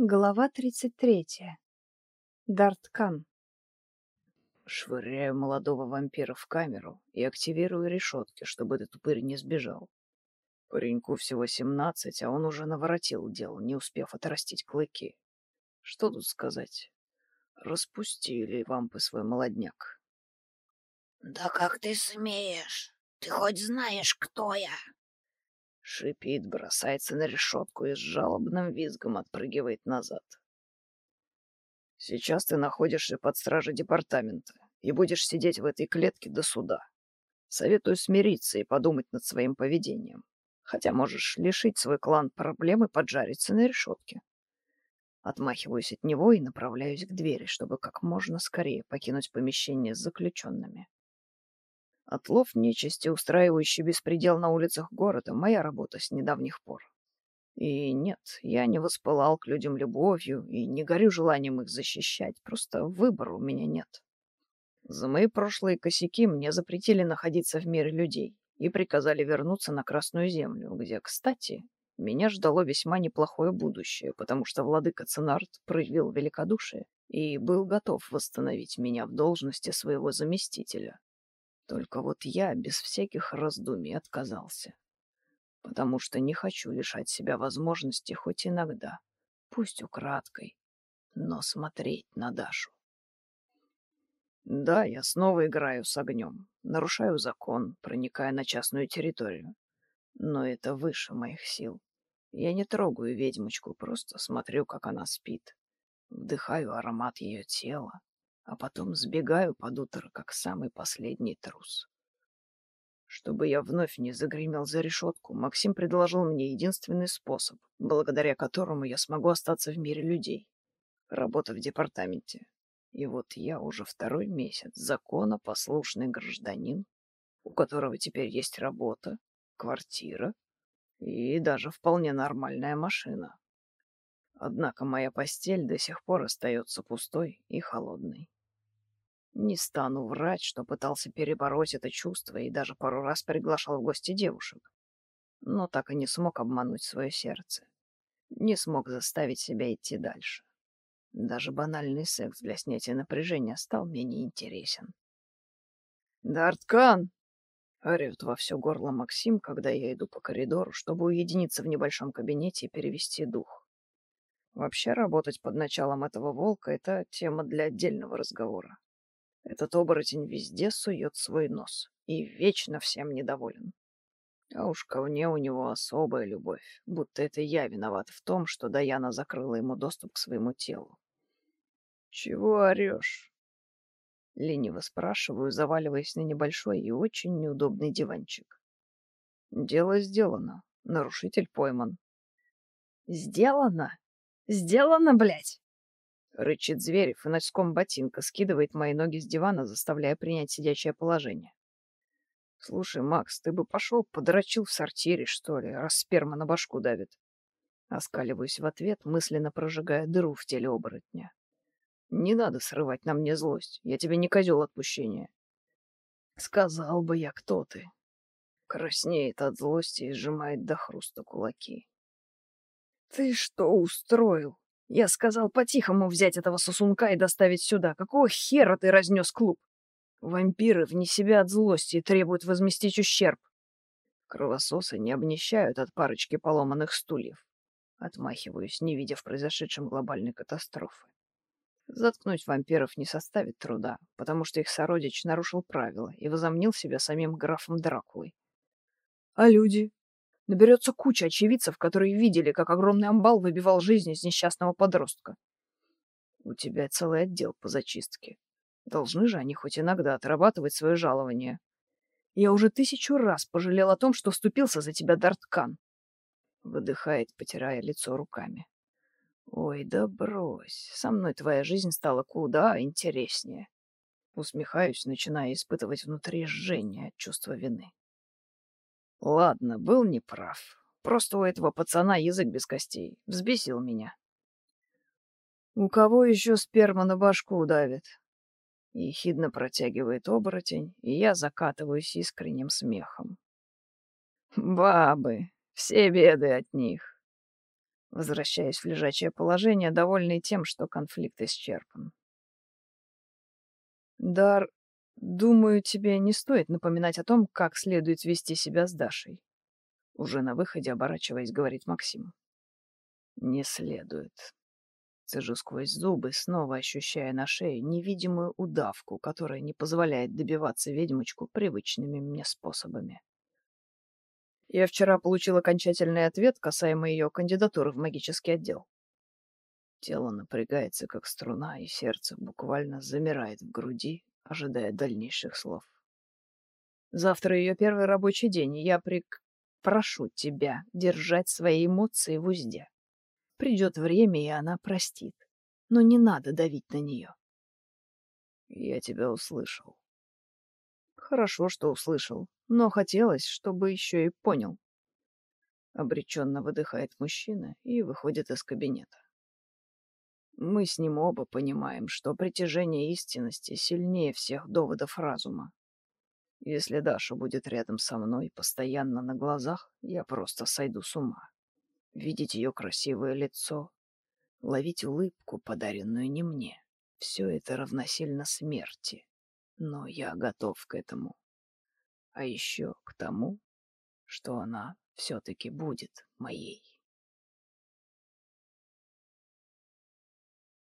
Глава 33. Дарткан. Швыряю молодого вампира в камеру и активирую решетки, чтобы этот упырь не сбежал. Пареньку всего семнадцать, а он уже наворотил дел, не успев отрастить клыки. Что тут сказать? Распустили вампы свой молодняк. «Да как ты смеешь? Ты хоть знаешь, кто я?» Шипит, бросается на решетку и с жалобным визгом отпрыгивает назад. Сейчас ты находишься под стражей департамента и будешь сидеть в этой клетке до суда. Советую смириться и подумать над своим поведением. Хотя можешь лишить свой клан проблем и поджариться на решетке. Отмахиваюсь от него и направляюсь к двери, чтобы как можно скорее покинуть помещение с заключенными. Отлов нечисти, устраивающий беспредел на улицах города, моя работа с недавних пор. И нет, я не воспылал к людям любовью и не горю желанием их защищать, просто выбора у меня нет. За мои прошлые косяки мне запретили находиться в мире людей и приказали вернуться на Красную Землю, где, кстати, меня ждало весьма неплохое будущее, потому что владыка Ценарт проявил великодушие и был готов восстановить меня в должности своего заместителя. Только вот я без всяких раздумий отказался. Потому что не хочу лишать себя возможности хоть иногда, пусть украдкой, но смотреть на Дашу. Да, я снова играю с огнем, нарушаю закон, проникая на частную территорию. Но это выше моих сил. Я не трогаю ведьмочку, просто смотрю, как она спит. Вдыхаю аромат ее тела, а потом сбегаю под утро, как самый последний трус. Чтобы я вновь не загремел за решетку, Максим предложил мне единственный способ, благодаря которому я смогу остаться в мире людей. Работа в департаменте. И вот я уже второй месяц законопослушный гражданин, у которого теперь есть работа, квартира и даже вполне нормальная машина. Однако моя постель до сих пор остается пустой и холодной. Не стану врать, что пытался перебороть это чувство и даже пару раз приглашал в гости девушек. Но так и не смог обмануть свое сердце. Не смог заставить себя идти дальше. Даже банальный секс для снятия напряжения стал мне неинтересен. «Дарткан!» — орёт во все горло Максим, когда я иду по коридору, чтобы уединиться в небольшом кабинете и перевести дух. Вообще работать под началом этого волка — это тема для отдельного разговора. Этот оборотень везде сует свой нос и вечно всем недоволен. А уж ко мне у него особая любовь, будто это я виноват в том, что Даяна закрыла ему доступ к своему телу. «Чего орешь?» Лениво спрашиваю, заваливаясь на небольшой и очень неудобный диванчик. «Дело сделано. Нарушитель пойман». «Сделано? Сделано, блядь!» Рычит Зверев и носком ботинка скидывает мои ноги с дивана, заставляя принять сидячее положение. Слушай, Макс, ты бы пошел подрочил в сортире, что ли, раз сперма на башку давит. Оскаливаюсь в ответ, мысленно прожигая дыру в теле оборотня. Не надо срывать на мне злость, я тебе не козел отпущения. Сказал бы я, кто ты. Краснеет от злости и сжимает до хруста кулаки. Ты что устроил? Я сказал по-тихому взять этого сосунка и доставить сюда. Какого хера ты разнес клуб? Вампиры вне себя от злости требуют возместить ущерб. Кровососы не обнищают от парочки поломанных стульев. Отмахиваюсь, не видя в произошедшем глобальной катастрофы. Заткнуть вампиров не составит труда, потому что их сородич нарушил правила и возомнил себя самим графом Дракулой. А люди? Наберется куча очевидцев, которые видели, как огромный амбал выбивал жизнь из несчастного подростка. У тебя целый отдел по зачистке. Должны же они хоть иногда отрабатывать свое жалование. Я уже тысячу раз пожалел о том, что вступился за тебя, Дарткан. Выдыхает, потирая лицо руками. Ой, да брось. Со мной твоя жизнь стала куда интереснее. Усмехаюсь, начиная испытывать внутри жжение от чувства вины. Ладно, был неправ. Просто у этого пацана язык без костей. Взбесил меня. У кого еще сперма на башку давит? Ехидно протягивает оборотень, и я закатываюсь искренним смехом. Бабы, все беды от них. Возвращаясь в лежачее положение, довольный тем, что конфликт исчерпан. Дар, думаю, тебе не стоит напоминать о том, как следует вести себя с Дашей. Уже на выходе, оборачиваясь, говорит Максим. Не следует. Цежу сквозь зубы, снова ощущая на шее невидимую удавку, которая не позволяет добиваться ведьмочку привычными мне способами. Я вчера получил окончательный ответ касаемо ее кандидатуры в магический отдел. Тело напрягается, как струна, и сердце буквально замирает в груди, ожидая дальнейших слов. Завтра ее первый рабочий день, и я прик... прошу тебя держать свои эмоции в узде. Придет время, и она простит. Но не надо давить на нее. Я тебя услышал. Хорошо, что услышал, но хотелось, чтобы еще и понял. Обреченно выдыхает мужчина и выходит из кабинета. Мы с ним оба понимаем, что притяжение истинности сильнее всех доводов разума. Если Даша будет рядом со мной, постоянно на глазах, я просто сойду с ума. Видеть ее красивое лицо, ловить улыбку, подаренную не мне, все это равносильно смерти но я готов к этому. А еще к тому, что она все-таки будет моей.